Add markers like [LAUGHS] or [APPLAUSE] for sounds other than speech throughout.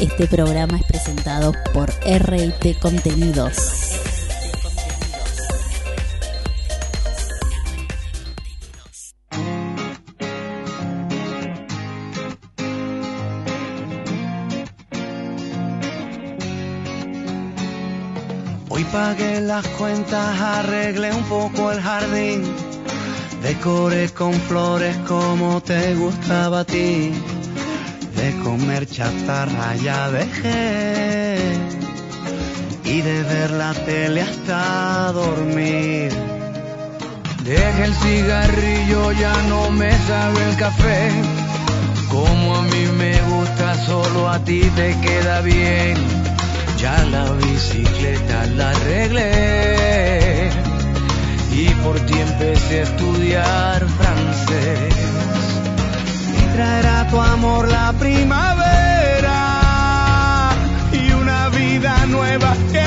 Este programa es presentado por RT Contenidos. Hoy pagué las cuentas, arreglé un poco el jardín, decoré con flores como te gustaba a ti, de comer chatarra ya dejé y de ver la tele hasta dormir. Dejé el cigarrillo, ya no me sabe el café, como a mí me gusta, solo a ti te queda bien. Ya la bicicleta la arreglé y por ti empecé a estudiar francés. Traerá tu amor la primavera y una vida nueva que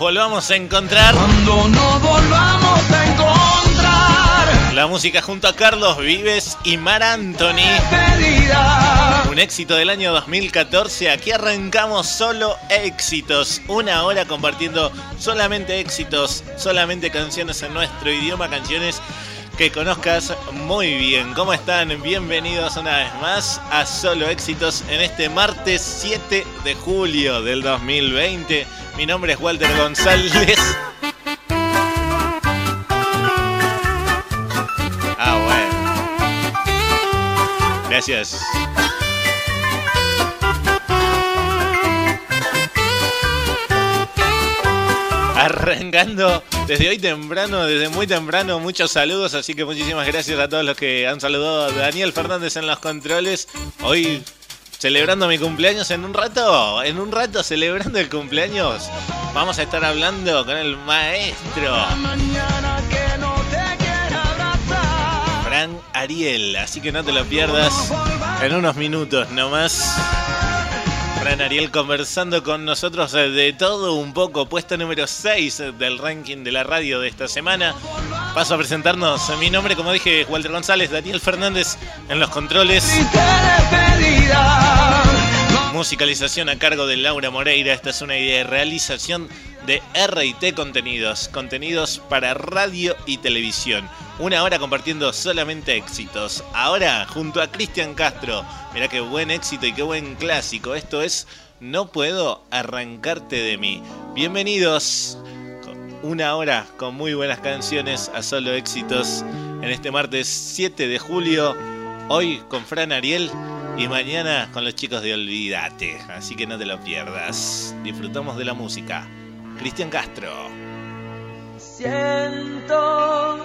volvamos a encontrar, Cuando nos volvamos a encontrar, la música junto a Carlos Vives y Mar Anthony. Un éxito del año 2014. Aquí arrancamos solo éxitos. Una hora compartiendo solamente éxitos, solamente canciones en nuestro idioma, canciones que conozcas muy bien. ¿Cómo están? Bienvenidos una vez más a Solo Éxitos en este martes 7 de julio del 2020. Mi nombre es Walter González. Ah, bueno. Gracias. Arrancando desde hoy temprano, desde muy temprano, muchos saludos, así que muchísimas gracias a todos los que han saludado a Daniel Fernández en los controles. Hoy celebrando mi cumpleaños en un rato, en un rato celebrando el cumpleaños. Vamos a estar hablando con el maestro. Fran Ariel, así que no te lo pierdas en unos minutos nomás. Fran Ariel conversando con nosotros de todo un poco, puesto número 6 del ranking de la radio de esta semana. Paso a presentarnos. Mi nombre, como dije, Walter González, Daniel Fernández en los controles. Musicalización a cargo de Laura Moreira. Esta es una idea de realización de RT Contenidos. Contenidos para radio y televisión. Una hora compartiendo solamente éxitos. Ahora, junto a Cristian Castro. Mirá qué buen éxito y qué buen clásico. Esto es No puedo arrancarte de mí. Bienvenidos. Una hora con muy buenas canciones a solo éxitos en este martes 7 de julio. Hoy con Fran Ariel y mañana con los chicos de Olvídate, así que no te lo pierdas. Disfrutamos de la música. Cristian Castro. Siento,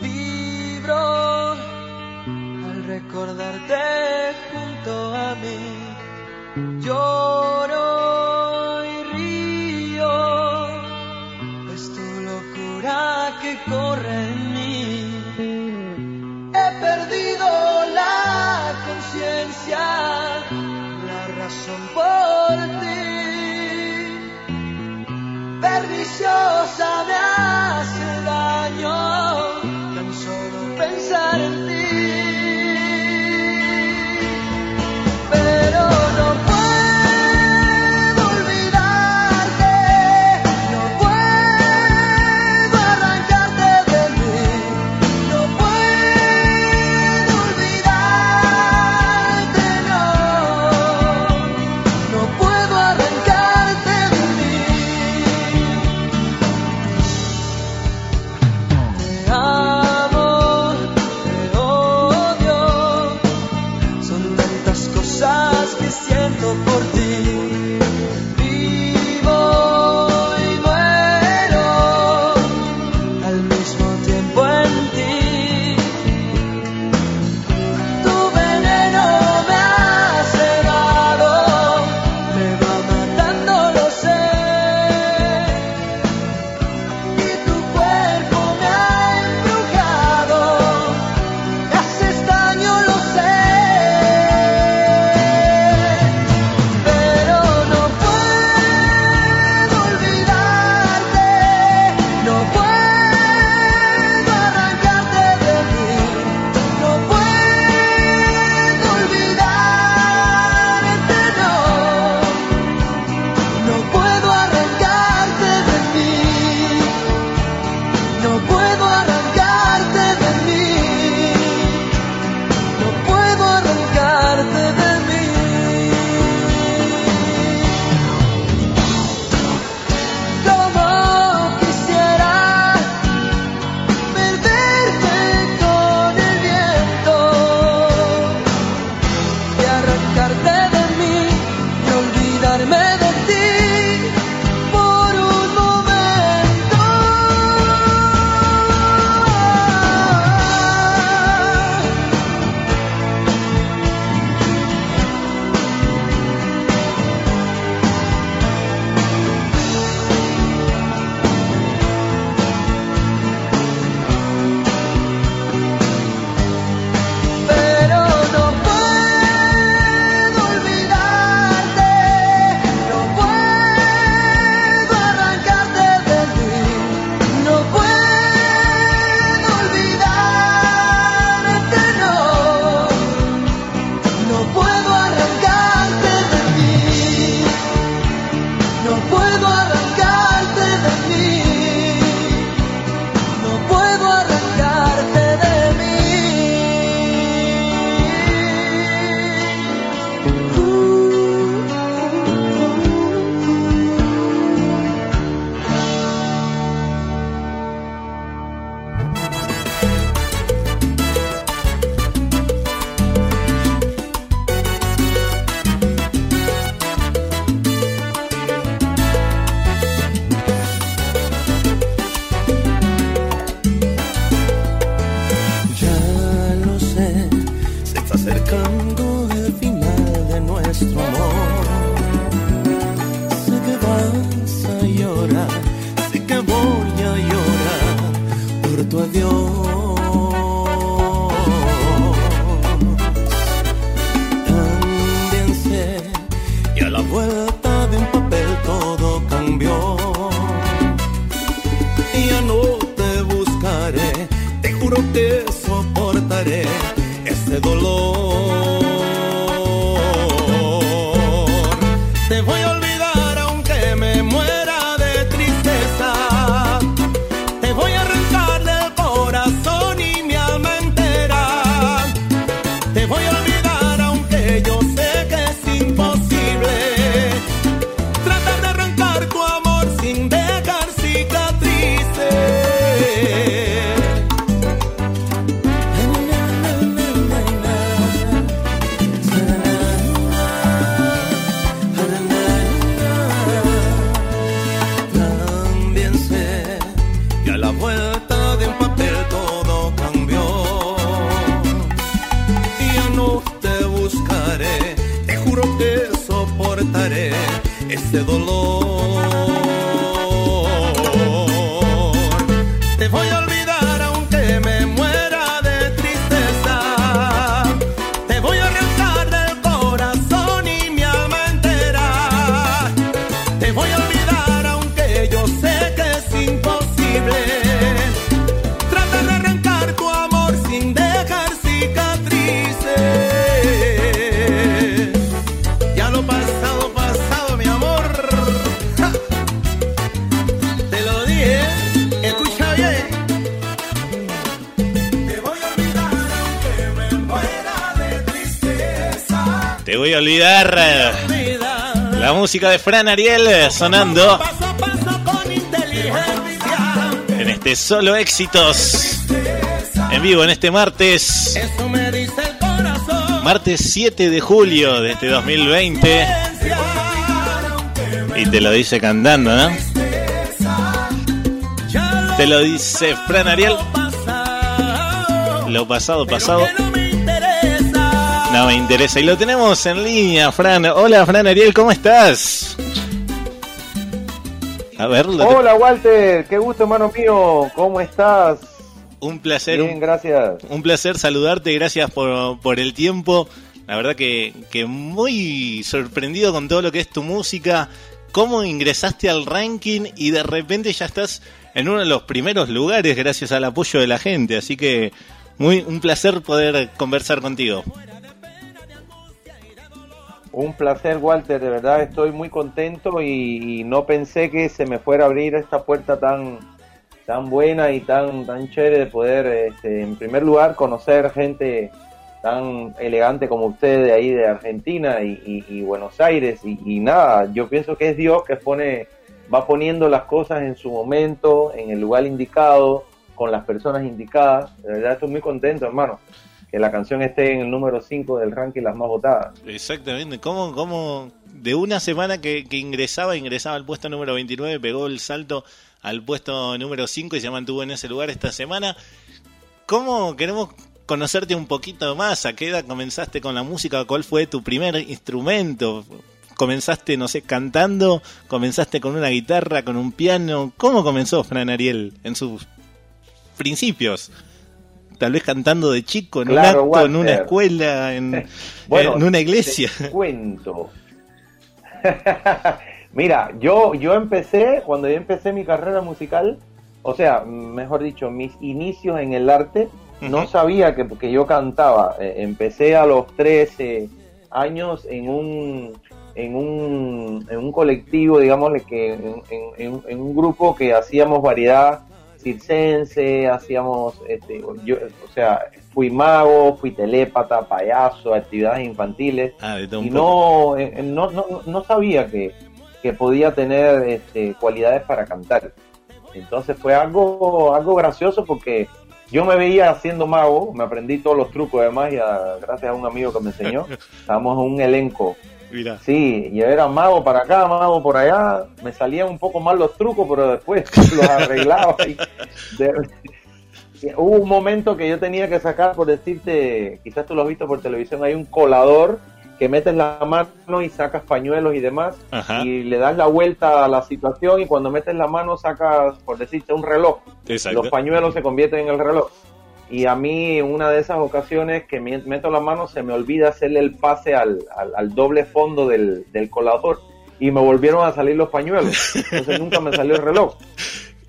vibro al recordarte junto a mí. Lloro y río, es tu locura que corre en mí. la razón por ti. Perniciosa me música de Fran Ariel sonando con inteligencia. en este solo éxitos en vivo en este martes, martes 7 de julio de este 2020 y te lo dice cantando, ¿no? Te lo dice Fran Ariel, lo pasado. pasado no me interesa. Y lo tenemos en línea, Fran. Hola, Fran Ariel, ¿cómo estás? A ver, Hola Walter, qué gusto hermano mío, ¿cómo estás? un placer, Bien, gracias. un placer saludarte. Gracias por, por el tiempo. La verdad que, que muy sorprendido con todo lo que es tu música. ¿Cómo ingresaste al ranking y de repente ya estás en uno de los primeros lugares gracias al apoyo de la gente? Así que muy un placer poder conversar contigo. Un placer Walter, de verdad estoy muy contento y, no pensé que se me fuera a abrir esta puerta tan tan buena y tan tan chévere de poder, este, en primer lugar, conocer gente tan elegante como usted de ahí de Argentina y, y- Buenos Aires y, y nada, yo pienso que es Dios que pone va poniendo las cosas en su momento, en el lugar indicado, con las personas indicadas. De verdad estoy muy contento, hermano, que la canción esté en el número 5 del ranking las más votadas. Exactamente, ¿cómo, cómo de una semana que, ingresaba, ingresaba al puesto número 29, pegó el salto al puesto número 5 y se mantuvo en ese lugar esta semana? ¿Cómo queremos conocerte un poquito más? ¿A qué edad comenzaste con la música? ¿Cuál fue tu primer instrumento? ¿Comenzaste, no sé, cantando? ¿Comenzaste con una guitarra, con un piano? ¿Cómo comenzó Fran Ariel en sus principios? Tal vez cantando de chico, en Claro, un acto, en una escuela, en, [LAUGHS] Bueno, en una iglesia. Te cuento. [LAUGHS] Mira, yo, yo empecé, cuando yo empecé mi carrera musical, o sea, mejor dicho, mis inicios en el arte, no sabía que, que yo cantaba. Eh, empecé a los 13 años en un, en un, en un colectivo, digámosle que en- en un grupo que hacíamos variedad circense, hacíamos, este, yo, o sea, fui mago, fui telépata, payaso, actividades infantiles Ah, y no, eh, eh, no, no, no sabía que, que podía tener este, cualidades para cantar. Entonces fue algo, algo gracioso porque yo me veía haciendo mago, me aprendí todos los trucos de magia gracias a un amigo que me enseñó. [LAUGHS] Estábamos en un elenco. Sí, y era mago para acá, mago por allá. Me salían un poco mal los trucos, pero después [LAUGHS] los arreglaba. y de- Hubo un momento que yo tenía que sacar, por decirte, quizás tú lo has visto por televisión, hay un colador que metes la mano y sacas pañuelos y demás, Ajá. y le das la vuelta a la situación y cuando metes la mano sacas, por decirte, un reloj. exacto. Los pañuelos se convierten en el reloj. Y a mí, una de esas ocasiones que me- meto la mano, se me olvida hacerle el pase al, al- al doble fondo del, del colador y me volvieron a salir los pañuelos. Entonces [LAUGHS] nunca me salió el reloj.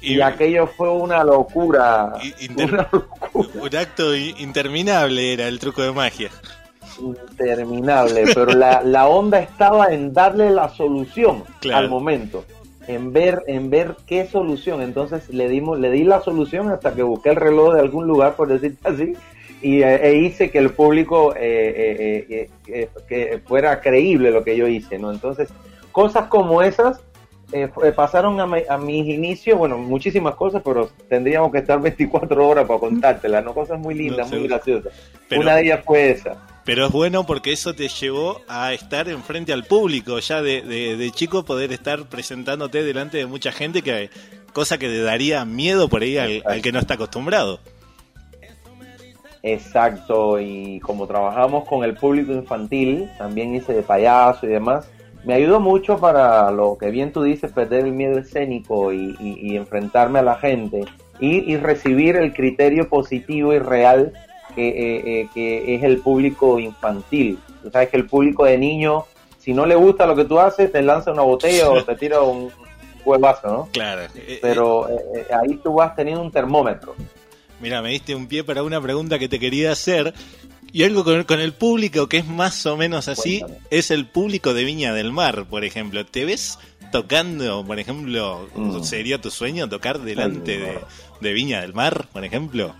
Y, aquello fue una locura. inter- Una locura un acto interminable era el truco de magia. interminable. Pero la, la onda estaba en darle la solución Claro. al momento. En ver, en ver qué solución. Entonces le dimos, le di la solución hasta que busqué el reloj de algún lugar, por decirte [LAUGHS] así, y eh, e hice que el público eh, eh, eh, eh, que fuera creíble lo que yo hice, ¿no? Entonces, cosas como esas eh, pasaron a, mi- a mis inicios, bueno, muchísimas cosas, pero tendríamos que estar 24 horas para contártelas, ¿no? Cosas muy lindas, No, muy graciosas. Pero- Una de ellas fue esa. Pero es bueno porque eso te llevó a estar enfrente al público, ya de, de, chico poder estar presentándote delante de mucha gente, que cosa que te daría miedo por ahí al, que no está acostumbrado. Exacto, y como trabajamos con el público infantil, también hice de payaso y demás, me ayudó mucho para lo que bien tú dices, perder el miedo escénico y, y- y enfrentarme a la gente y, y recibir el criterio positivo y real que, eh, eh, que es el público infantil. Tú sabes que el público de niño, si no le gusta lo que tú haces, te lanza una botella o te tira un huevazo, ¿no? Claro. Eh, Pero eh, ahí tú vas teniendo un termómetro. Mira, me diste un pie para una pregunta que te quería hacer. Y algo con, con el público que es más o menos así, Cuéntame. es el público de Viña del Mar, por ejemplo. ¿Te ves tocando, por ejemplo, Mm. sería tu sueño tocar delante Ay, de, no. de Viña del Mar, por ejemplo?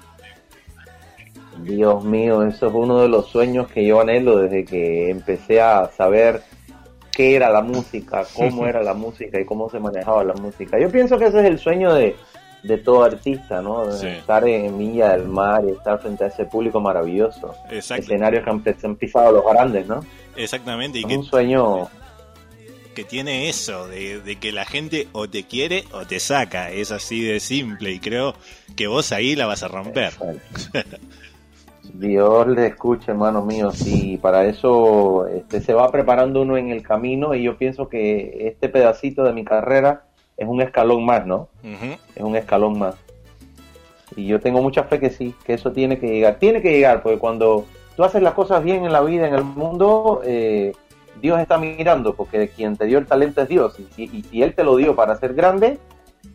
Dios mío, eso es uno de los sueños que yo anhelo desde que empecé a saber qué era la música, cómo era la música y cómo se manejaba la música. Yo pienso que ese es el sueño de, de todo artista, ¿no? De Sí. Estar en Villa del Mar y estar frente a ese público maravilloso. Escenarios que han, han pisado los grandes, ¿no? Exactamente, y Es que, un sueño que tiene eso, de, de que la gente o te quiere o te saca, es así de simple, y creo que vos ahí la vas a romper. [LAUGHS] Dios le escuche, hermano mío. Sí, para eso este, se va preparando uno en el camino y yo pienso que este pedacito de mi carrera es un escalón más, ¿no? Es un escalón más. Y yo tengo mucha fe que sí, que eso tiene que llegar. Tiene que llegar, porque cuando tú haces las cosas bien en la vida, en el mundo, eh, Dios está mirando, porque quien te dio el talento es Dios. Y si Él te lo dio para ser grande,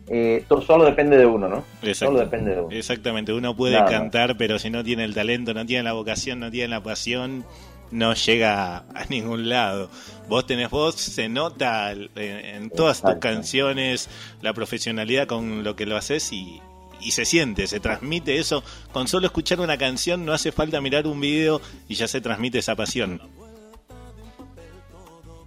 eh, solo depende de uno, ¿no? Exacto. Solo depende de uno. Exactamente, uno puede Nada cantar, pero si no tiene el talento, no tiene la vocación, no tiene la pasión, no llega a ningún lado. Vos tenés voz, se nota en, en todas tus canciones la profesionalidad con lo que lo haces y, y se siente, se transmite eso. Con solo escuchar una canción no hace falta mirar un video y ya se transmite esa pasión.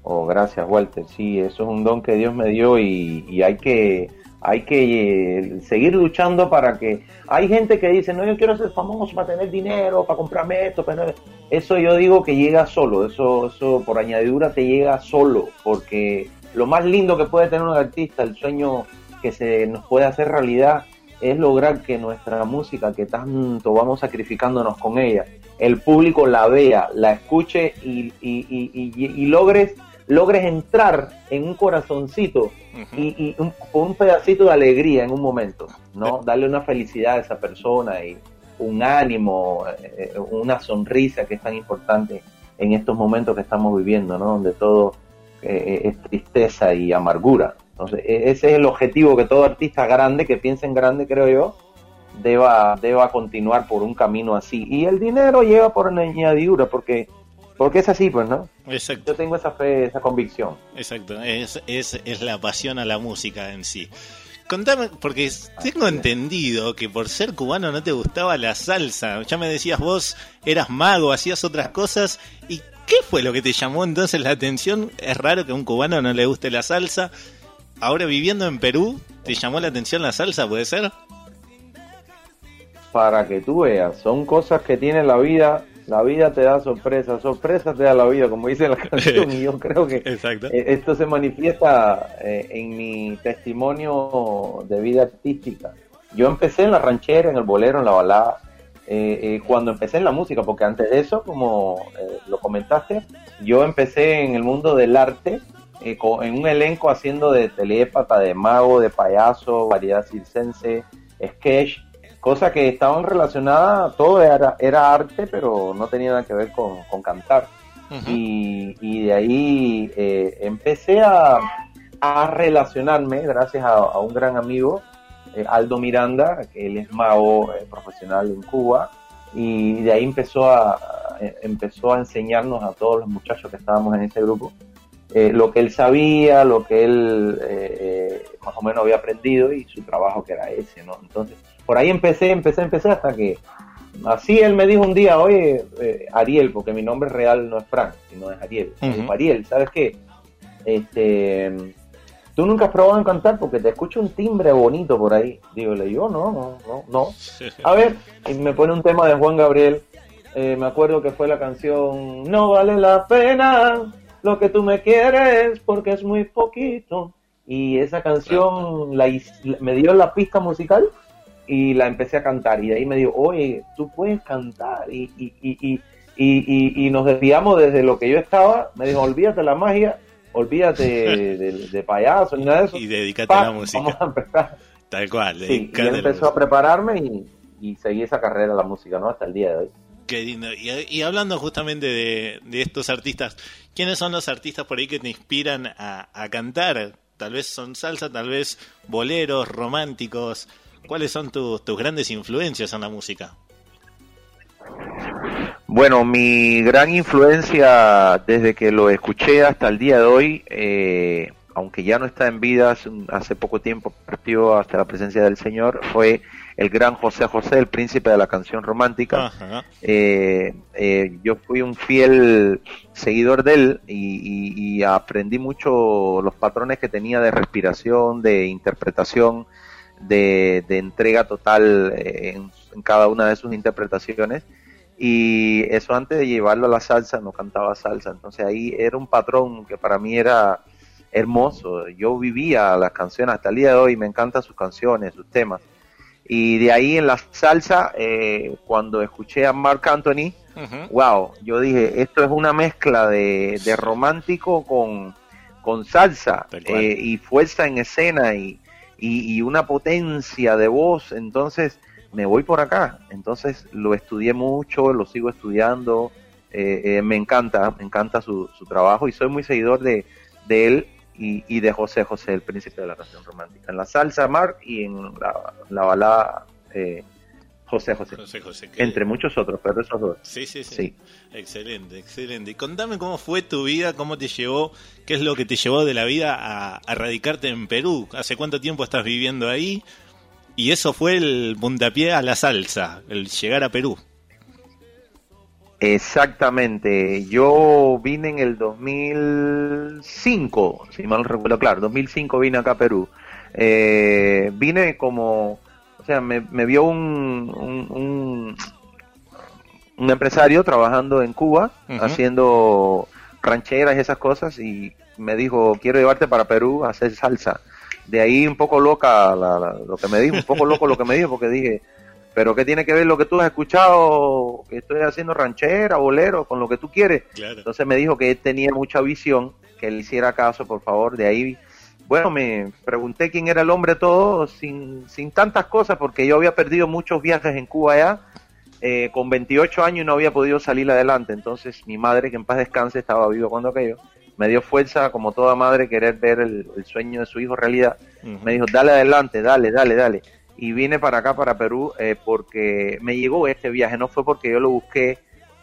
Oh, gracias, Walter. Sí, eso es un don que Dios me dio y, y hay que hay que eh, seguir luchando para que hay gente que dice no yo quiero ser famoso para tener dinero para comprarme esto para tener-". eso yo digo que llega solo eso eso por añadidura te llega solo porque lo más lindo que puede tener un artista el sueño que se nos puede hacer realidad es lograr que nuestra música que tanto vamos sacrificándonos con ella el público la vea la escuche y, y- y logres logres entrar en un corazoncito y, y un, un pedacito de alegría en un momento, ¿no? Darle una felicidad a esa persona y un ánimo, eh, una sonrisa que es tan importante en estos momentos que estamos viviendo, ¿no? Donde todo eh, es tristeza y amargura. Entonces, e- ese es el objetivo que todo artista grande, que piensa en grande, creo yo, deba, deba continuar por un camino así. Y el dinero lleva por añadidura, porque, porque es así, pues, ¿no? Exacto. Yo tengo esa fe, esa convicción. Exacto, es, es, es la pasión a la música en sí. Contame, porque tengo entendido que por ser cubano no te gustaba la salsa. Ya me decías vos, eras mago, hacías otras cosas. ¿Y qué fue lo que te llamó entonces la atención? Es raro que a un cubano no le guste la salsa. Ahora viviendo en Perú, ¿te llamó la atención la salsa, puede ser? para que tú veas, son cosas que tiene la vida, la vida te da sorpresas, sorpresas te da la vida, como dice la [LAUGHS] canción, y yo creo que Exacto. eh, esto se manifiesta eh, en mi testimonio de vida artística. Yo empecé en la ranchera, en el bolero, en la balada, eh, eh, cuando empecé en la música, porque antes de eso, como eh, lo comentaste, yo empecé en el mundo del arte, en un elenco haciendo de telépata, de mago, de payaso, variedad circense, sketch, cosas que estaban relacionadas, todo era, era arte, pero no tenía nada que ver con, con cantar. Y, y de ahí eh, empecé a, a relacionarme, gracias a, a un gran amigo, eh, Aldo Miranda, que él es mago eh, profesional en Cuba, y de ahí empezó a, empezó a enseñarnos a todos los muchachos que estábamos en ese grupo eh, lo que él sabía, lo que él más o menos había aprendido y su trabajo que era ese, ¿no? Entonces, por ahí empecé, empecé, empecé hasta que así él me dijo un día, oye, eh, Ariel, porque mi nombre real no es Frank, sino es Ariel. Dijo, Ariel, ¿sabes qué? Este, tú nunca has probado en cantar porque te escucho un timbre bonito por ahí. Digo, le digo, no, no, no, no. [LAUGHS] A ver, y me pone un tema de Juan Gabriel. eh, me acuerdo que fue la canción No vale la pena lo que tú me quieres porque es muy poquito. Y esa canción la, me dio la pista musical y la empecé a cantar. Y de ahí me dijo, oye, tú puedes cantar. Y, y, y, y, y, nos desviamos desde lo que yo estaba. Me dijo, olvídate la magia, olvídate de, de- de payaso ni nada de eso. Y dedícate a la música. Vamos a empezar. Tal cual. Sí, y él empezó a prepararme y, y seguí esa carrera de la música, ¿no? Hasta el día de hoy. Qué lindo. Y, y hablando justamente de, de estos artistas, ¿quiénes son los artistas por ahí que te inspiran a, a cantar? Tal vez son salsa, tal vez boleros, románticos. ¿Cuáles son tus tus grandes influencias en la música? Bueno, mi gran influencia desde que lo escuché hasta el día de hoy, eh, aunque ya no está en vida, hace, un- hace poco tiempo partió hasta la presencia del Señor, fue el gran José José, el príncipe de la canción romántica. Eh, eh, yo fui un fiel seguidor de él y, y- y aprendí mucho los patrones que tenía de respiración, de interpretación, de, de entrega total eh, en, en cada una de sus interpretaciones. Y eso antes de llevarlo a la salsa, no cantaba salsa. Entonces ahí era un patrón que para mí era hermoso. Yo vivía las canciones hasta el día de hoy, me encantan sus canciones, sus temas. Y de ahí en la salsa, eh, cuando escuché a Mark Anthony, wow, yo dije, esto es una mezcla de, de romántico con, con salsa eh, y fuerza en escena y, y, y una potencia de voz. Entonces me voy por acá. Entonces lo estudié mucho, lo sigo estudiando. eh, eh, me encanta, me encanta su, su trabajo y soy muy seguidor de, de él y, y de José José, el príncipe de la canción romántica. En la salsa, Mark, y en la, la balada, eh, José José. José José. que- Entre muchos otros, pero esos dos. Sí, sí, sí, Sí. Excelente, excelente. Y contame cómo fue tu vida, cómo te llevó, qué es lo que te llevó de la vida a, a radicarte en Perú. ¿Hace cuánto tiempo estás viviendo ahí? Y eso fue el puntapié a la salsa, el llegar a Perú. Exactamente. Yo vine en el 2005, si mal no recuerdo, claro, 2005 vine acá a Perú. Eh, vine como, sea, me, me vio un, un, un, un empresario trabajando en Cuba, haciendo rancheras y esas cosas, y me dijo, quiero llevarte para Perú a hacer salsa. De ahí un poco loca la- la- lo que me dijo, un poco loco lo que me dijo, porque dije, pero ¿qué tiene que ver lo que tú has escuchado, que estoy haciendo ranchera, bolero, con lo que tú quieres? Claro. Entonces me dijo que él tenía mucha visión, que él hiciera caso, por favor, de ahí. Bueno, me pregunté quién era el hombre todo, sin, sin tantas cosas, porque yo había perdido muchos viajes en Cuba ya, eh, con 28 años y no había podido salir adelante. Entonces mi madre, que en paz descanse, estaba viva cuando aquello, me dio fuerza, como toda madre, querer ver el, el sueño de su hijo realidad. Me dijo, dale adelante, dale, dale, dale. Y vine para acá, para Perú, eh, porque me llegó este viaje. No fue porque yo lo busqué,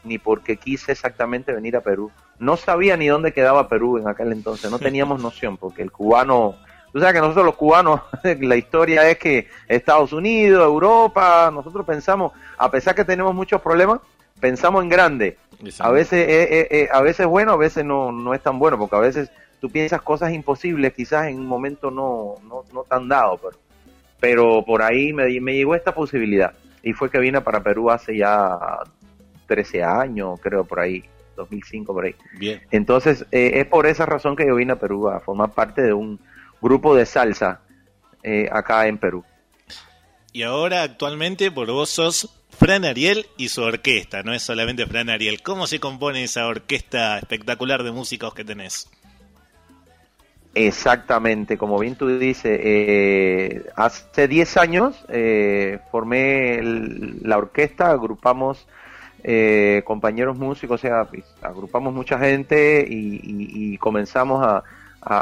ni porque quise exactamente venir a Perú. No sabía ni dónde quedaba Perú en aquel entonces. No [LAUGHS] teníamos noción, porque el cubano... Tú sabes que nosotros los cubanos, [LAUGHS] la historia es que Estados Unidos, Europa, nosotros pensamos, a pesar que tenemos muchos problemas, pensamos en grande. A veces es, es- a veces es bueno, a veces no, no es tan bueno, porque a veces tú piensas cosas imposibles, quizás en un momento no, no, no tan dado, pero, pero por ahí me, me llegó esta posibilidad. Y fue que vine para Perú hace ya 13 años, creo, por ahí, 2005, por ahí. Bien. Entonces, eh, es por esa razón que yo vine a Perú, a formar parte de un grupo de salsa eh, acá en Perú. Y ahora actualmente por vos sos Fran Ariel y su orquesta, no es solamente Fran Ariel. ¿Cómo se compone esa orquesta espectacular de músicos que tenés? Exactamente, como bien tú dices, eh, hace 10 años eh, formé el- la orquesta, agrupamos eh, compañeros músicos, o sea, pues, agrupamos mucha gente y, y- y comenzamos a, a-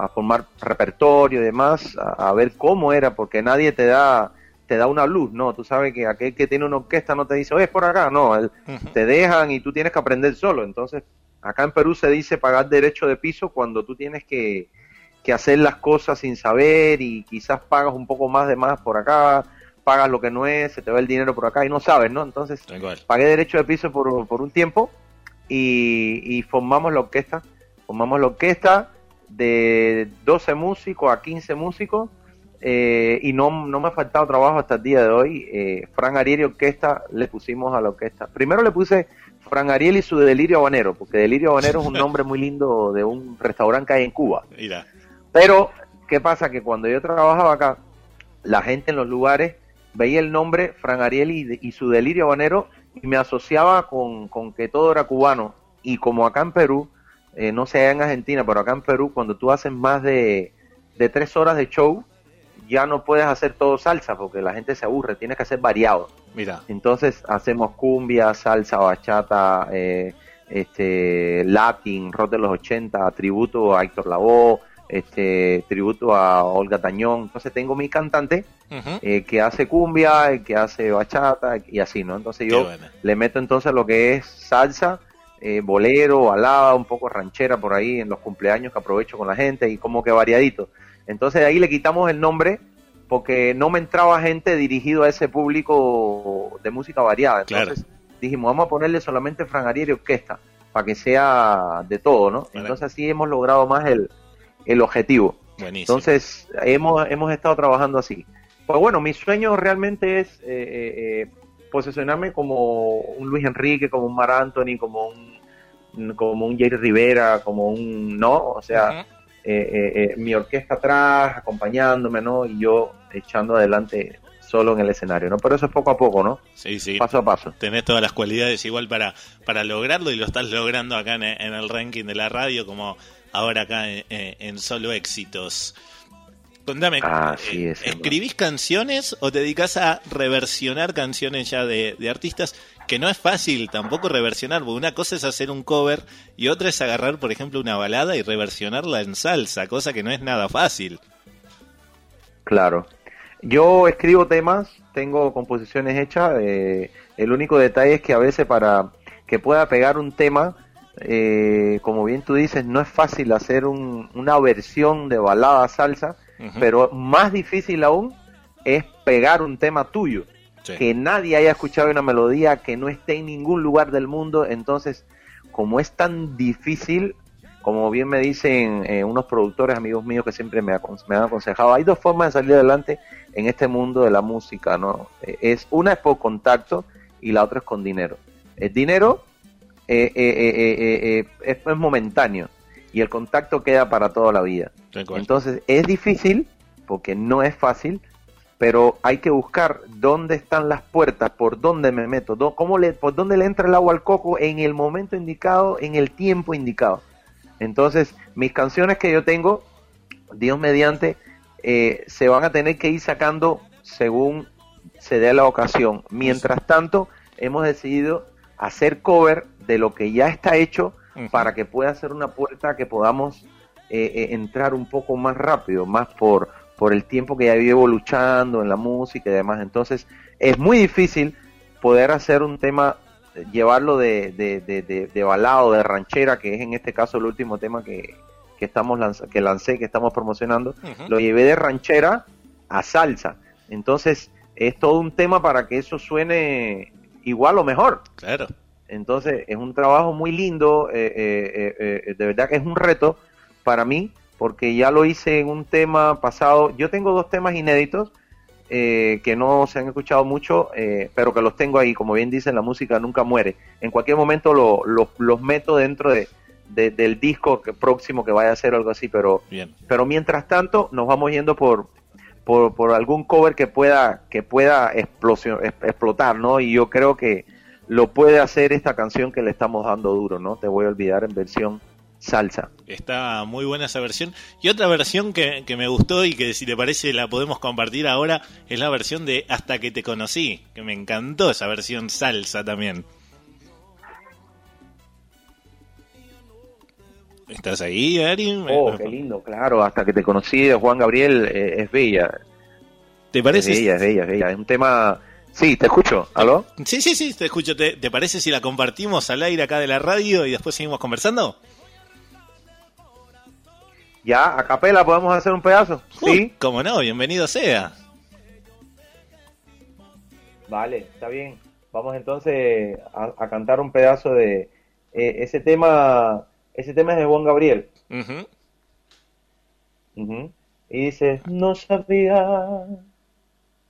a- a formar repertorio y demás, a, a ver cómo era, porque nadie te da te da una luz, ¿no? Tú sabes que aquel que tiene una orquesta no te dice, oye, es por acá, no, te dejan y tú tienes que aprender solo. Entonces, acá en Perú se dice pagar derecho de piso cuando tú tienes que, que hacer las cosas sin saber y quizás pagas un poco más de más por acá, pagas lo que no es, se te va el dinero por acá y no sabes, ¿no? Entonces, pagué derecho de piso por, por un tiempo y, y formamos la orquesta. Formamos la orquesta de 12 músicos a 15 músicos eh, y no, no me ha faltado trabajo hasta el día de hoy. Eh, Fran Ariel y Orquesta le pusimos a la orquesta. Primero le puse Fran Ariel y su Delirio Habanero, porque Delirio Habanero es un nombre muy lindo de un restaurante que hay en Cuba. Mira. Pero, ¿qué pasa? Que cuando yo trabajaba acá, la gente en los lugares veía el nombre Fran Ariel y, y su delirio habanero y me asociaba con, con que todo era cubano. Y como acá en Perú, eh, no sé en Argentina, pero acá en Perú, cuando tú haces más de, de tres horas de show, ya no puedes hacer todo salsa porque la gente se aburre, tienes que hacer variado. Mira. Entonces hacemos cumbia, salsa, bachata, eh, este, latin, rock de los 80, tributo a Héctor Lavoe, este, tributo a Olga Tañón. Entonces tengo mi cantante eh, que hace cumbia, el que hace bachata y así, ¿no? Entonces yo le meto entonces lo que es salsa eh, bolero, balada, un poco ranchera por ahí en los cumpleaños que aprovecho con la gente y como que variadito. Entonces de ahí le quitamos el nombre porque no me entraba gente dirigido a ese público de música variada. Entonces dijimos, vamos a ponerle solamente Fran Ariel y orquesta para que sea de todo, ¿no? Entonces así hemos logrado más el, el objetivo. Entonces hemos, hemos estado trabajando así. Pues bueno, mi sueño realmente es eh, eh, eh, posicionarme como un Luis Enrique, como un Mar Anthony, como un, como un Jerry Rivera, como un, ¿no? O sea, mi orquesta atrás, acompañándome, ¿no? Y yo echando adelante solo en el escenario, ¿no? Pero eso es poco a poco, ¿no? Sí, sí. Paso a paso. Tenés todas las cualidades igual para, para lograrlo y lo estás logrando acá en, el ranking de la radio, como ahora acá en Solo Éxitos. Contame, ah, eh, ¿escribís canciones o te dedicas a reversionar canciones ya de, artistas? Que no es fácil tampoco reversionar, porque una cosa es hacer un cover y otra es agarrar, por ejemplo, una balada y reversionarla en salsa, cosa que no es nada fácil. Claro. Yo escribo temas, tengo composiciones hechas, eh, el único detalle es que a veces para que pueda pegar un tema, eh, como bien tú dices, no es fácil hacer una versión de balada salsa, pero más difícil aún es pegar un tema tuyo, que nadie haya escuchado una melodía que no esté en ningún lugar del mundo, entonces como es tan difícil, como bien me dicen eh, unos productores amigos míos que siempre me, me, han aconsejado, hay dos formas de salir adelante en este mundo de la música, ¿no? Eh, es una es por contacto y la otra es con dinero. El dinero eh, es momentáneo, y el contacto queda para toda la vida. Entonces es difícil, porque no es fácil, pero hay que buscar dónde están las puertas, por dónde me meto, cómo le, por dónde le entra el agua al coco en el momento indicado, en el tiempo indicado. Entonces, mis canciones que yo tengo, Dios mediante, eh, se van a tener que ir sacando según se dé la ocasión. Mientras tanto, hemos decidido hacer cover de lo que ya está hecho para que pueda ser una puerta que podamos eh, eh, entrar un poco más rápido, más por, por el tiempo que ya llevo luchando en la música y demás. Entonces, es muy difícil poder hacer un tema, llevarlo de, de, de, de, balado, de ranchera, que es en este caso el último tema que, que, estamos que lancé, que estamos promocionando, lo llevé de ranchera a salsa. Entonces, es todo un tema para que eso suene igual o mejor. Claro. Entonces es un trabajo muy lindo, eh, eh, eh, de verdad que es un reto para mí, porque ya lo hice en un tema pasado. Yo tengo dos temas inéditos que no se han escuchado mucho, pero que los tengo ahí. Como bien dicen, la música nunca muere. En cualquier momento los meto dentro de, del disco próximo que vaya a ser algo así, pero, pero mientras tanto nos vamos yendo por, por, por algún cover que pueda, que pueda explotar, ¿no? Y yo creo que lo puede hacer esta canción que le estamos dando duro, ¿no? Te voy a olvidar en versión salsa. Está muy buena esa versión. Y otra versión que, me gustó y que si te parece la podemos compartir ahora es la versión de Hasta que te conocí, que me encantó esa versión salsa también. ¿Estás ahí, Ari? Oh, qué lindo, claro, hasta que te conocí Juan Gabriel eh, es bella. ¿Te parece? Es bella, es bella, es bella. Es un tema Sí, te escucho. ¿Aló? Sí, sí, sí, te escucho. ¿Te, parece si la compartimos al aire acá de la radio y después seguimos conversando? Ya, a capela podemos hacer un pedazo. sí. Como no, bienvenido sea. Vale, está bien. Vamos entonces a, cantar un pedazo de eh, ese tema. Ese tema es de Juan Gabriel. Y dice, no sabía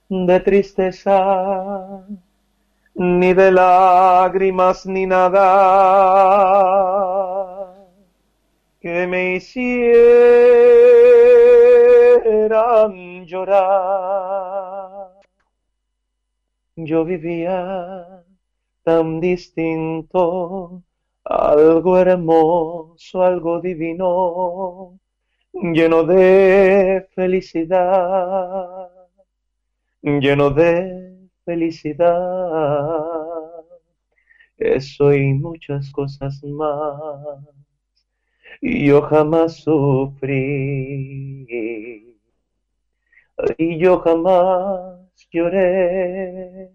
de tristeza, ni de lágrimas, ni nada que me hicieran llorar. Yo vivía tan distinto, algo hermoso, algo divino, lleno de felicidad lleno de felicidad. Eso y muchas cosas más. Y yo jamás sufrí. Y yo jamás lloré.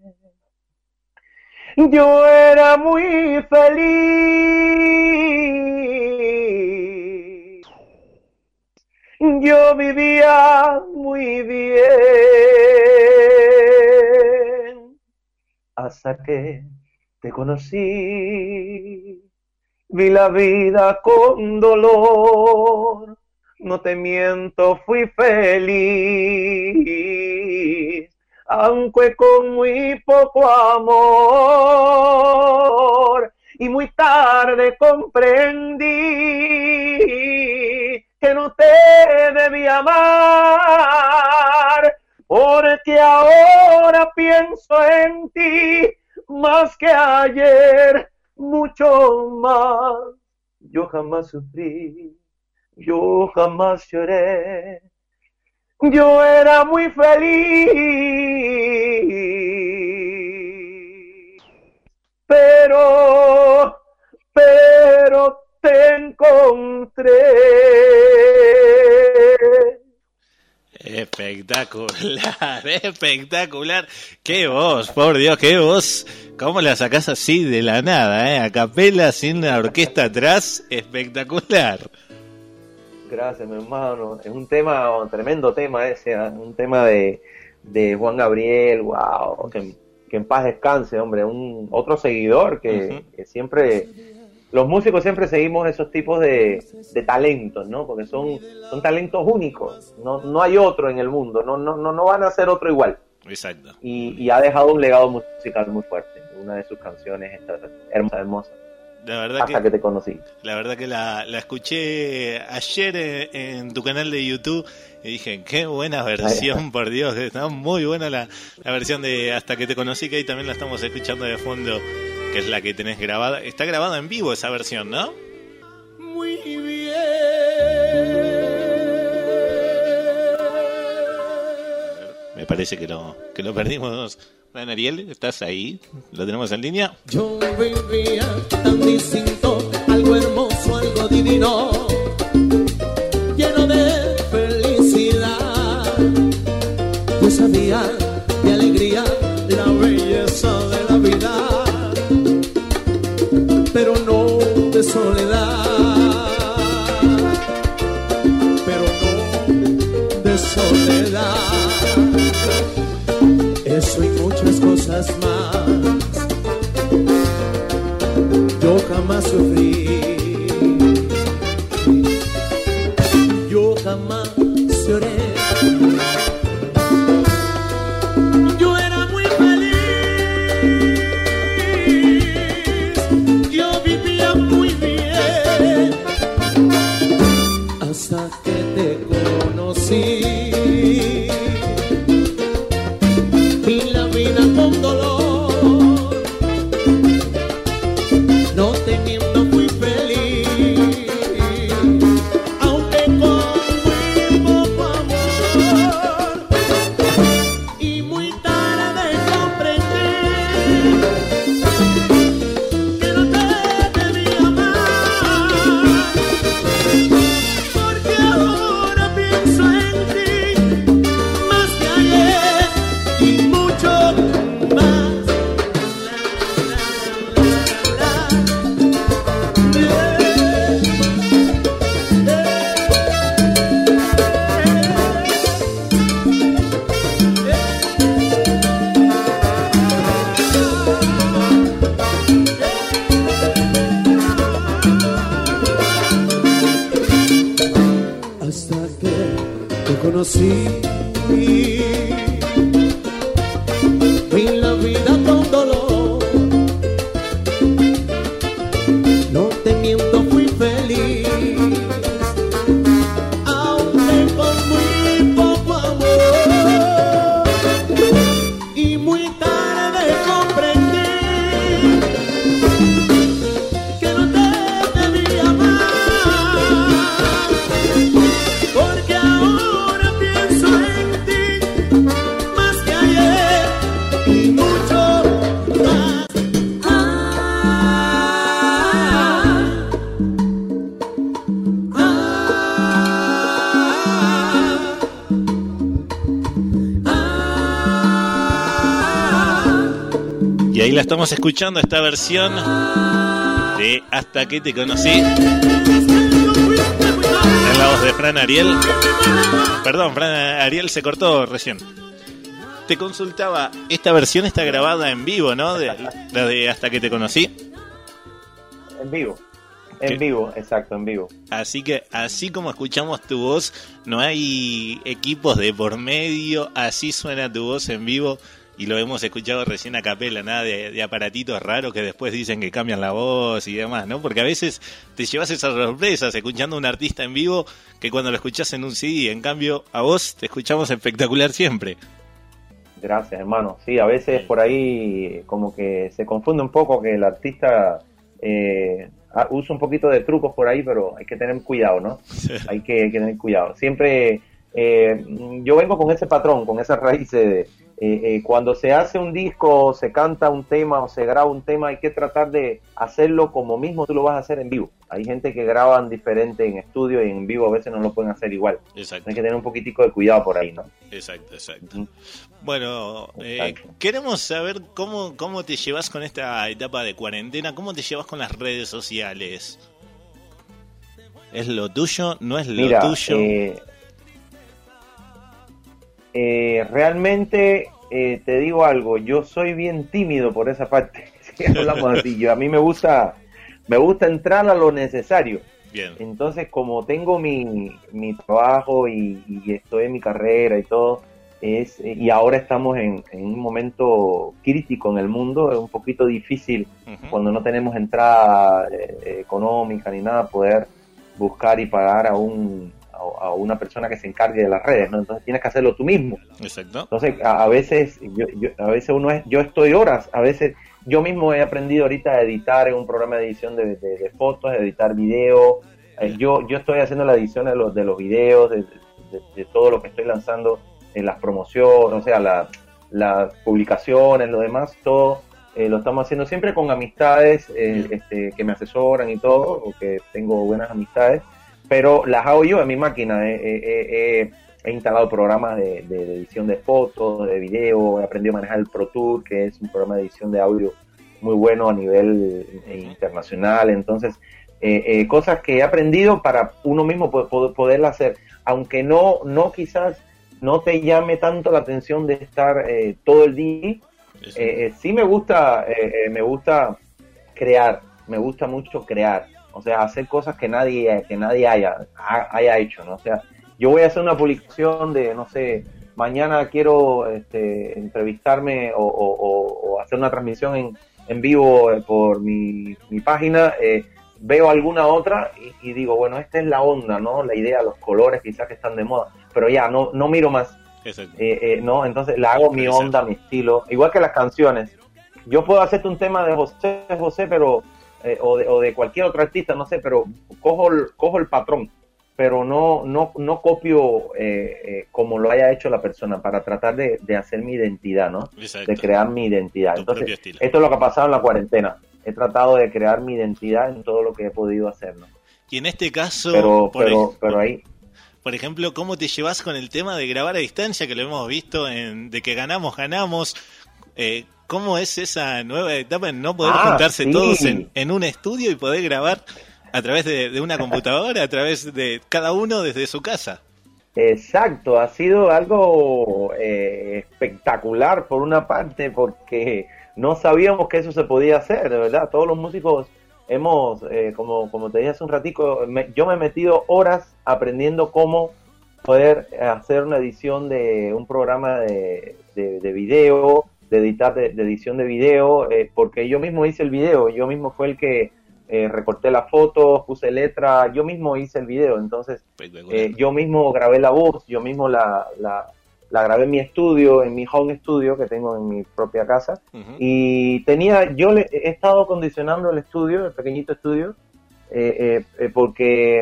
Yo era muy feliz. Yo vivía muy bien. Hasta que te conocí. Vi la vida con dolor. No te miento, fui feliz aunque con muy poco amor. Y muy tarde comprendí que no te debía amar, porque ahora pienso en ti más que ayer, mucho más. Yo jamás sufrí, yo jamás lloré yo era muy feliz. Pero, pero te encontré. Espectacular, [LAUGHS] espectacular. Qué voz, por Dios, qué voz. ¿Cómo la sacás así de la nada, eh? A capela, sin la orquesta atrás. Espectacular. Gracias, mi hermano. Es un tema, un tremendo tema ese, ¿ah? un tema de, de Juan Gabriel, wow, que, que en paz descanse, hombre, un otro seguidor que, que siempre, los músicos siempre seguimos esos tipos de, de talentos, ¿no? Porque son, son talentos únicos, no, no hay otro en el mundo, no, no, no, no van a ser otro igual. Exacto. Y, y ha dejado un legado musical muy fuerte. Una de sus canciones está hermosa, hermosa. La verdad Hasta que, que te conocí. la verdad que la, la escuché ayer en, en tu canal de YouTube y dije, qué buena [LAUGHS] versión, por Dios, está muy buena la, la versión de Hasta que te conocí, que ahí también la estamos escuchando de fondo, que es la que tenés grabada. Está grabada en vivo esa versión, ¿no? Muy bien. Me parece que lo, que lo perdimos. Bueno, Ariel, ¿estás ahí? ¿Lo tenemos en línea? Yo vivía tan distinto, algo hermoso, algo divino, lleno de felicidad. Yo sabía Eso y muchas cosas más. Yo jamás sufrí. Estamos escuchando, esta versión de Hasta que te conocí. En la voz de Fran Ariel. Perdón, Fran Ariel se cortó recién. Te consultaba, esta versión está grabada en vivo, ¿no? De, la de Hasta que te conocí. En vivo. En vivo, exacto, en vivo. Así que, así como escuchamos tu voz, no hay equipos de por medio, así suena tu voz en vivo y lo hemos escuchado recién a capela, nada de, de aparatitos raros que después dicen que cambian la voz y demás, ¿no? Porque a veces te llevas esas sorpresas escuchando a un artista en vivo que cuando lo escuchas en un CD, en cambio a vos te escuchamos espectacular siempre. Gracias, hermano. Sí, a veces por ahí como que se confunde un poco que el artista eh, usa un poquito de trucos por ahí, pero hay que tener cuidado, ¿no? [LAUGHS] Hay que, hay que tener cuidado. Siempre eh, yo vengo con ese patrón, con esas raíces de eh, eh, cuando se hace un disco, se canta un tema o se graba un tema, hay que tratar de hacerlo como mismo tú lo vas a hacer en vivo. Hay gente que graban diferente en estudio y en vivo a veces no lo pueden hacer igual. Exacto, Hay que tener un poquitico de cuidado por ahí, ¿no? exacto, exacto. Bueno, eh, queremos saber cómo, cómo te llevas con esta etapa de cuarentena, cómo te llevas con las redes sociales. ¿Es lo tuyo? ¿No es lo Mira, tuyo? Eh, realmente eh, te digo algo, yo soy bien tímido por esa parte. [LAUGHS] Si hablamos así, yo, a mí me gusta, me gusta entrar a lo necesario. Bien, Entonces, como tengo mi, mi trabajo y, y estoy en mi carrera y todo, es, y ahora estamos en, en un momento crítico en el mundo, es un poquito difícil cuando no tenemos entrada eh, económica ni nada, poder buscar y pagar a un a, una persona que se encargue de las redes, ¿no? Entonces tienes que hacerlo tú mismo. exacto. Entonces a, a veces yo, yo- a veces uno es, yo estoy horas, a veces yo mismo he aprendido ahorita a editar en un programa de edición de, de- de fotos, editar video. Eh, yo yo estoy haciendo la edición de los de los videos, de, todo lo que estoy lanzando en las promociones, o sea, la- las publicaciones, lo demás, todo eh, lo estamos haciendo siempre con amistades eh, este, que me asesoran y todo, o que tengo buenas amistades, pero las hago yo en mi máquina. eh, eh, eh, he instalado programas de, de- de edición de fotos, de video, he aprendido a manejar el Pro Tour, que es un programa de edición de audio muy bueno a nivel internacional. Entonces, cosas que he aprendido para uno mismo po- po- poderla hacer, aunque no, no quizás no te llame tanto la atención de estar eh, todo el día. Eh, sí me gusta, eh, eh, me gusta crear, me gusta mucho crear, o sea, hacer cosas que nadie, que nadie haya, ha- haya hecho, ¿no? O sea, yo voy a hacer una publicación de, no sé, mañana quiero este, entrevistarme o, o- hacer una transmisión en, en vivo eh, por mi, mi página, eh, veo alguna otra y, y digo, bueno, esta es la onda, ¿no? La idea, los colores quizás que están de moda, pero ya, no, no miro más. Eh, eh, no, entonces la hago mi onda, mi estilo, igual que las canciones. Yo puedo hacerte un tema de José José, pero eh, o, de, o de cualquier otro artista, no sé, pero cojo el, cojo el patrón, pero no no no copio eh, eh, como lo haya hecho la persona para tratar de, de hacer mi identidad, ¿no? Exacto. De crear mi identidad. Tu Entonces, esto es lo que ha pasado en la cuarentena. He tratado de crear mi identidad en todo lo que he podido hacer, ¿no? Y en este caso, Pero por, pero pero ahí por ejemplo, ¿cómo te llevas con el tema de grabar a distancia que lo hemos visto en de que ganamos, ganamos? Eh, ¿Cómo es esa nueva etapa en no poder Ah, juntarse sí. todos en, en un estudio y poder grabar a través de, de una computadora, a través de cada uno desde su casa? Exacto, ha sido algo eh, espectacular por una parte porque no sabíamos que eso se podía hacer, de verdad. Todos los músicos hemos, eh, como, como te dije hace un ratico, me- yo me he metido horas aprendiendo cómo poder hacer una edición de un programa de, de, de video, de editar de, de edición de video, eh, porque yo mismo hice el video, yo mismo fue el que eh, recorté las fotos, puse letra, yo mismo hice el video, entonces Espectacular. eh, yo mismo grabé la voz, yo mismo la, la, la grabé en mi estudio, en mi home studio que tengo en mi propia casa. Y tenía, yo le, he estado condicionando el estudio, el pequeñito estudio, eh, porque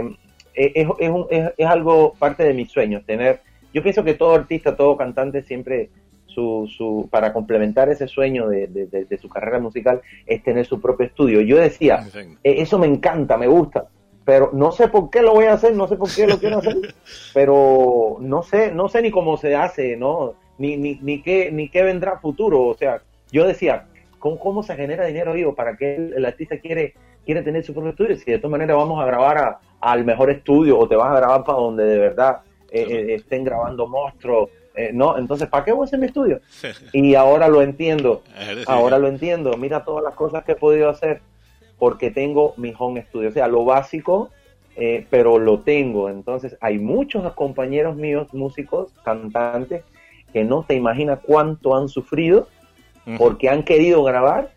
es, es, un- es- es algo parte de mis sueños, tener, yo pienso que todo artista, todo cantante siempre su, su, para complementar ese sueño de, de- de- de su carrera musical es tener su propio estudio. Yo decía, eh, eso me encanta, me gusta, pero no sé por qué lo voy a hacer, no sé por qué lo quiero hacer, [LAUGHS] pero no sé, no sé ni cómo se hace, ¿no? Ni, ni, ni qué, ni qué vendrá futuro, o sea, yo decía, ¿cómo, cómo se genera dinero, digo? ¿Para qué el, el artista quiere, quiere tener su propio estudio? Si de todas maneras vamos a grabar a- al mejor estudio o te vas a grabar para donde de verdad eh, eh, estén grabando monstruos, eh, ¿no? Entonces, ¿para qué voy a hacer mi estudio? [LAUGHS] Y ahora lo entiendo, ahora lo entiendo. Mira todas las cosas que he podido hacer porque tengo mi home studio. O sea, lo básico, eh, pero lo tengo. Entonces, hay muchos compañeros míos, músicos, cantantes, que no te imaginas cuánto han sufrido porque han querido grabar.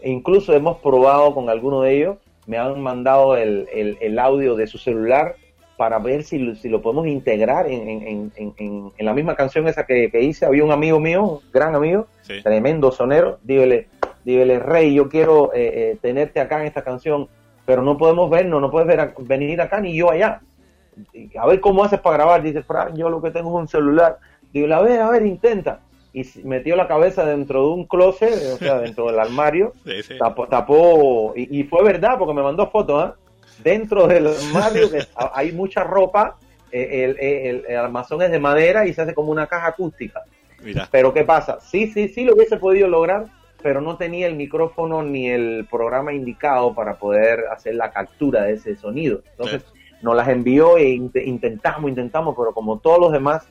E incluso hemos probado con alguno de ellos, me han mandado el, el- el audio de su celular para ver si, lo- si lo podemos integrar en, en- en- en- en- la misma canción esa que, que hice. Había un amigo mío, un gran amigo, Sí. tremendo sonero, dígale, dígale, Rey, yo quiero eh, eh, tenerte acá en esta canción, pero no podemos vernos, no puedes ver a- venir acá ni yo allá. A ver cómo haces para grabar. Dice, Fran, yo lo que tengo es un celular. Digo, a ver, a ver, intenta. Y metió la cabeza dentro de un closet, o sea, dentro del armario, [LAUGHS] Sí, sí. tapó, tapó y, y fue verdad porque me mandó fotos, ¿ah? Dentro del armario que ha- hay mucha ropa, eh, el, el- el armazón es de madera y se hace como una caja acústica. Mira, Pero ¿qué pasa? Sí, sí, sí lo hubiese podido lograr, pero no tenía el micrófono ni el programa indicado para poder hacer la captura de ese sonido. Entonces nos las envió e int- intentamos, intentamos, pero como todos los demás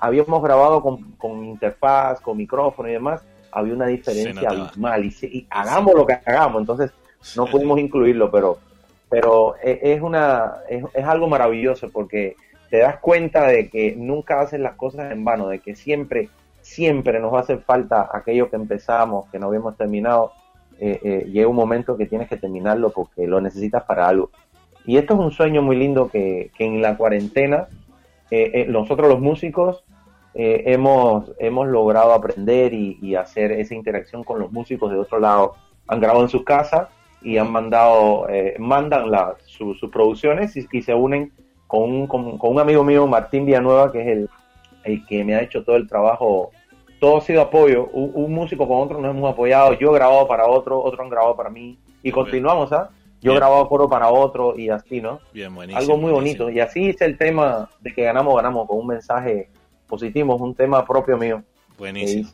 habíamos grabado con, con interfaz, con micrófono y demás, había una diferencia abismal y, y hagamos lo que hagamos, entonces no pudimos incluirlo, pero pero e- es una es, es algo maravilloso porque te das cuenta de que nunca haces las cosas en vano, de que siempre siempre nos va a hacer falta aquello que empezamos, que no habíamos terminado. eh, eh, llega un momento que tienes que terminarlo porque lo necesitas para algo. Y esto es un sueño muy lindo que, que en la cuarentena eh, eh, nosotros los músicos hemos, hemos logrado aprender y, y hacer esa interacción con los músicos de otro lado. Han grabado en sus casas y han mandado, eh, mandan la- su- sus producciones y, y se unen con un, con, con un amigo mío, Martín Villanueva, que es el, el que me ha hecho todo el trabajo. Todo ha sido apoyo. Un, un músico con otro nos hemos apoyado. Yo he grabado para otro, otro han grabado para mí. Y continuamos, ¿ah? Yo he grabado coro para otro y así, ¿no? bien, buenísimo. algo muy buenísimo. bonito. Y así es el tema de que ganamos, ganamos, con un mensaje positivo, es un tema propio mío Buenísimo,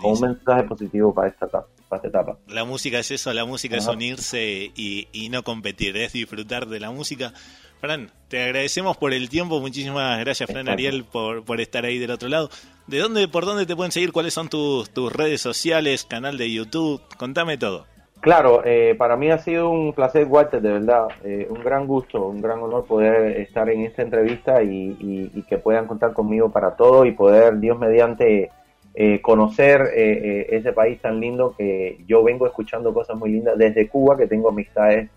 con un mensaje positivo para esta etapa. Esta etapa. La música es eso, la música es unirse y, y no competir, es disfrutar de la música. Fran, te agradecemos por el tiempo, muchísimas gracias Fran Exacto. Ariel por, por estar ahí del otro lado. ¿De dónde, por dónde te pueden seguir? ¿Cuáles son tus, tus redes sociales, canal de YouTube? Contame todo. Claro, eh, para mí ha sido un placer, Walter, de verdad, eh, un gran gusto, un gran honor poder estar en esta entrevista y, y- y que puedan contar conmigo para todo y poder, Dios mediante, eh, conocer eh, eh, ese país tan lindo que yo vengo escuchando cosas muy lindas desde Cuba, que tengo amistades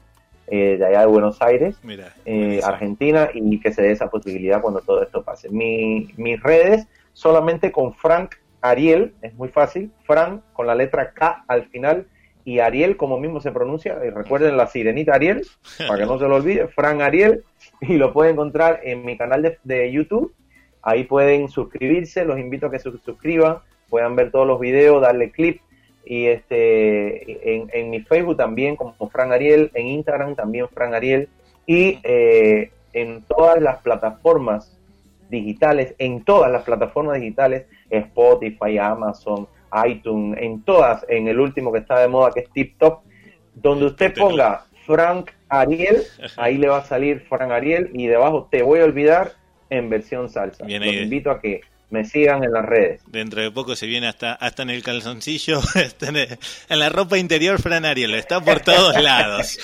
eh, de allá de Buenos Aires, Mira, eh. Argentina y que se dé esa posibilidad cuando todo esto pase. Mi, mis redes solamente con Frank Ariel, es muy fácil, Frank con la letra K al final y Ariel como mismo se pronuncia, y recuerden la sirenita Ariel, [LAUGHS] para que no se lo olvide, Frank Ariel, y lo pueden encontrar en mi canal de, de YouTube, ahí pueden suscribirse, los invito a que se suscriban, puedan ver todos los videos, darle clip, y este en, en mi Facebook también como Fran Ariel, en Instagram también Fran Ariel. Y eh, en todas las plataformas digitales, en todas las plataformas digitales, Spotify, Amazon, iTunes, en todas, en el último que está de moda que es TikTok, donde usted ponga Frank Ariel, ahí le va a salir Frank Ariel y debajo te voy a olvidar en versión salsa. Bien Los invito a que me sigan en las redes. Dentro de poco se viene hasta, hasta en el calzoncillo, hasta [LAUGHS] en, el- en la ropa interior Fran Ariel, está por todos [LAUGHS] lados.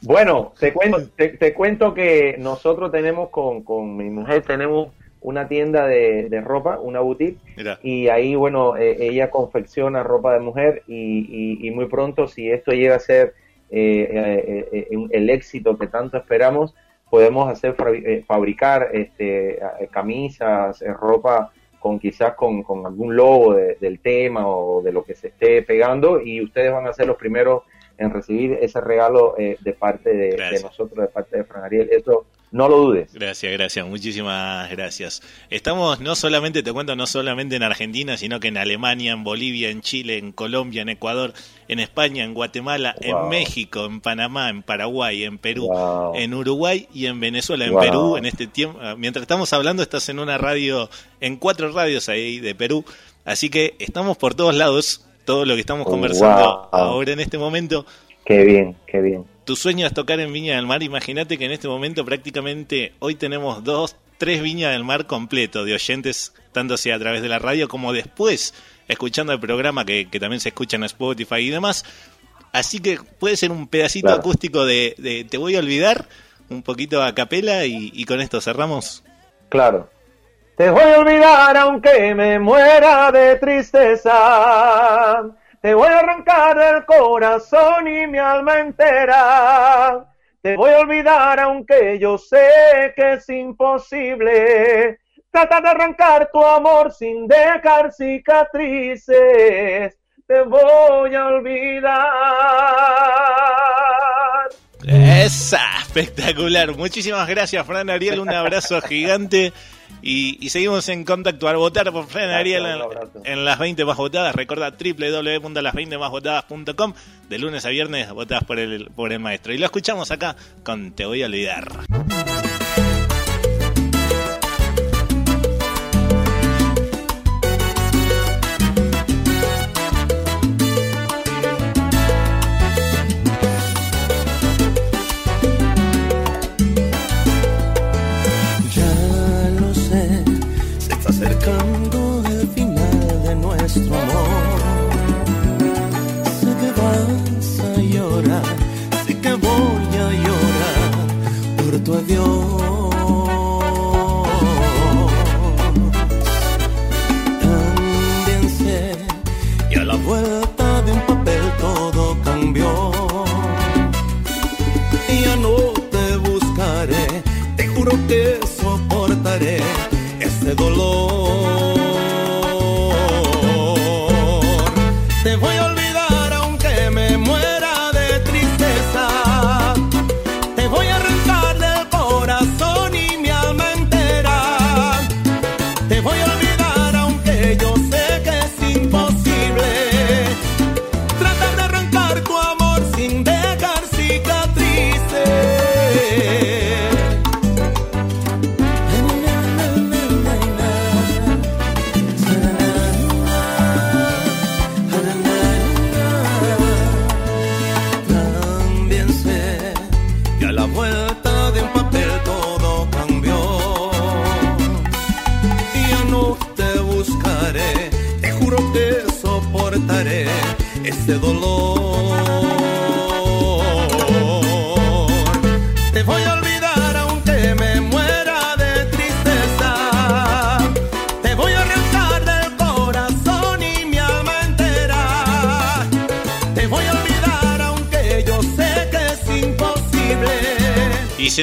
Bueno, te cuento, te, te cuento que nosotros tenemos con, con mi mujer, tenemos una tienda de, de ropa, una boutique, Mira, y ahí, bueno, eh, ella confecciona ropa de mujer y, y- y muy pronto, si esto llega a ser eh, eh, eh, el éxito que tanto esperamos, podemos hacer fabri- fabricar este, camisas, ropa con quizás con, con algún logo de- del tema o de lo que se esté pegando y ustedes van a ser los primeros en recibir ese regalo eh, de parte de, de nosotros, de parte de Fran Ariel. Eso no lo dudes. Gracias, gracias, muchísimas gracias. Estamos no solamente, te cuento, no solamente en Argentina, sino que en Alemania, en Bolivia, en Chile, en Colombia, en Ecuador, en España, en Guatemala, en. México, en Panamá, en Paraguay, en Perú, Wow. en Uruguay y en Venezuela. En Wow. Perú, en este tiempo, mientras estamos hablando, estás en una radio, en cuatro radios ahí de Perú. Así que estamos por todos lados. todo lo que estamos conversando ahora en este momento. Qué bien, qué bien. Tu sueño es tocar en Viña del Mar. Imagínate que en este momento prácticamente hoy tenemos dos, tres Viña del Mar completo de oyentes, tanto sea a través de la radio como después escuchando el programa que, que también se escucha en Spotify y demás. Así que puede ser un pedacito Claro. acústico de, de Te voy a olvidar, un poquito a capela y, y con esto cerramos. Claro. Te voy a olvidar aunque me muera de tristeza. Te voy a arrancar del corazón y mi alma entera. Te voy a olvidar aunque yo sé que es imposible. Trata de arrancar tu amor sin dejar cicatrices. Te voy a olvidar. Esa, espectacular. Muchísimas gracias, Fran Ariel. Un abrazo gigante. Y, y seguimos en contacto al votar por Fran Ariel en las 20 más votadas. Recuerda www.las20másvotadas.com. De lunes a viernes votadas por el, por el maestro. Y lo escuchamos acá con Te voy a olvidar. Voy a llorar por tu adiós.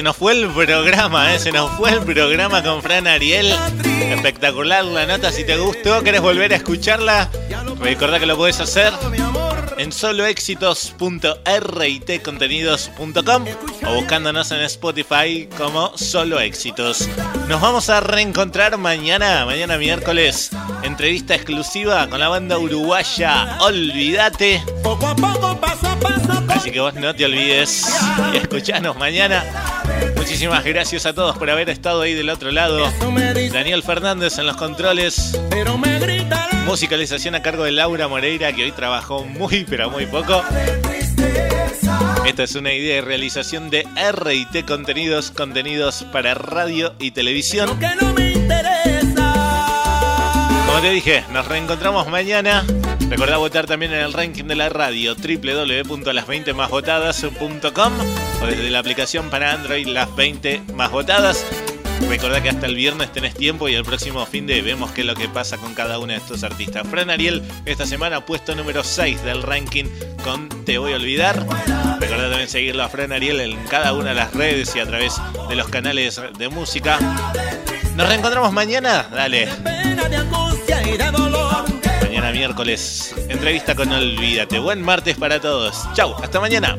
Se nos fue el programa, ¿eh? se nos fue el programa con Fran Ariel. Espectacular la nota. Si te gustó, querés volver a escucharla, recordá que lo podés hacer en soloéxitos.ritcontenidos.com o buscándonos en Spotify como Solo Éxitos. Nos vamos a reencontrar mañana, mañana miércoles, entrevista exclusiva con la banda uruguaya Olvídate. Así que vos no te olvides y escuchanos mañana. Muchísimas gracias a todos por haber estado ahí del otro lado. Daniel Fernández en los controles. Musicalización a cargo de Laura Moreira, que hoy trabajó muy, pero muy poco. Esta es una idea de realización de RT Contenidos, contenidos para radio y televisión. que no me interesa. Como te dije, nos reencontramos mañana. Recordá votar también en el ranking de la radio www.las20másvotadas.com o desde la aplicación para Android Las 20 Más Votadas. Recordá que hasta el viernes tenés tiempo y el próximo fin de vemos qué es lo que pasa con cada uno de estos artistas. Fran Ariel esta semana puesto número 6 del ranking con Te voy a olvidar. Recordá también seguirlo a Fran Ariel en cada una de las redes y a través de los canales de música. Nos reencontramos mañana. Dale. Mañana miércoles, entrevista con Olvídate. Buen martes para todos. Chau, hasta mañana.